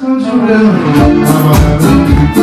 손주를 담아가는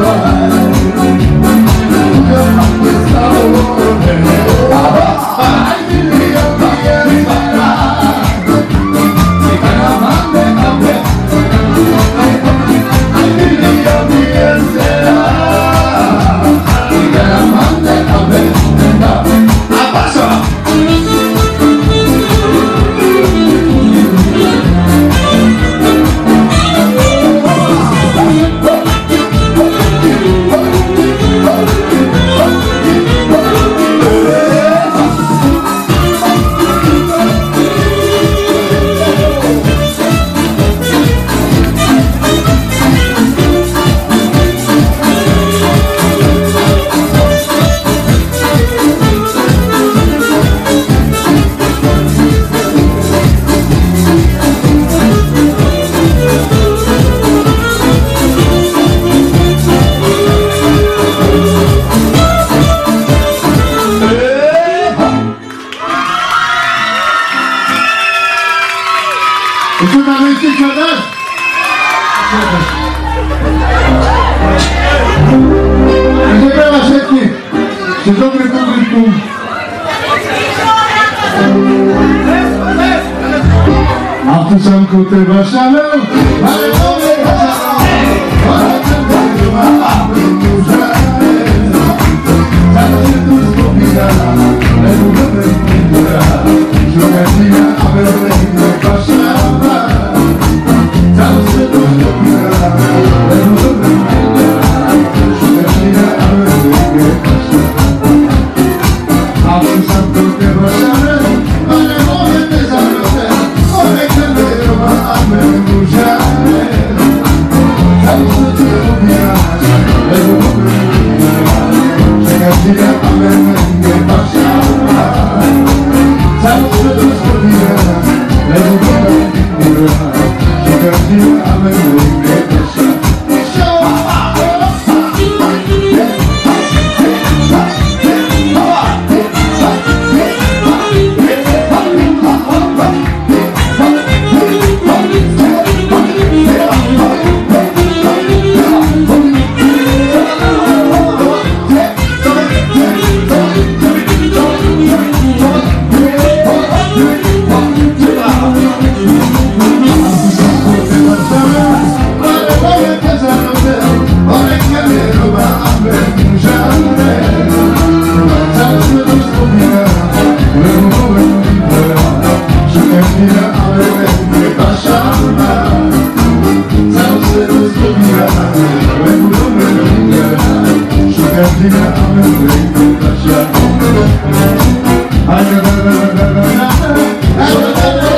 You're my soul, Εκεί πέρασε εκεί, στη ζώμη του Βρισκού. Σαν κουτέ βασαλό, αλλά βασαλό, la la la la